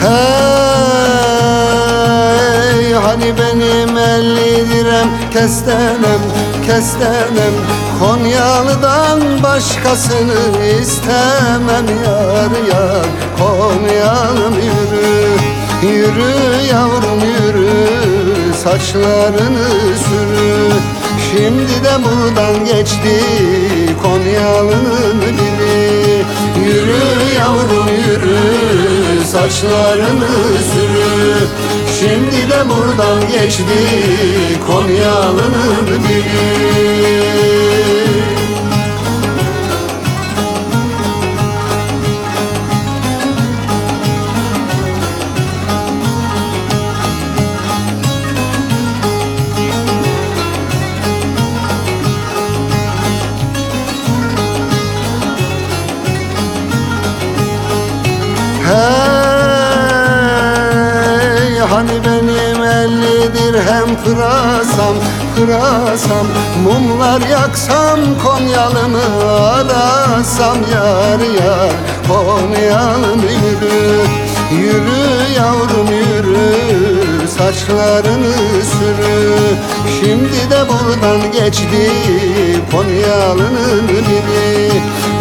Hey hani benim elli direm kestenem kestenem. Konyalı'dan başkasını istemem yar yar. Konyalım yürü yürü yavrum yürü. Saçlarını sürü. Şimdi de buradan geçti Konyalı'nın Saçlarını sürü. Şimdi de buradan geçti Konyalı'nın biri Hey benim elli dirhem pırasam pırasam Mumlar yaksam Konyalımı arasam yar yar Konyalım yürü Yürü yavrum yürü Saçlarını sürü. Şimdi de buradan geçti Konyalı'nın biri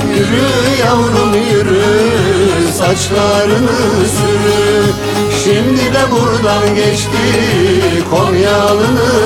Yürü yavrum yürü Saçlarını sürü Şimdi de buradan geçti Konyalı'nın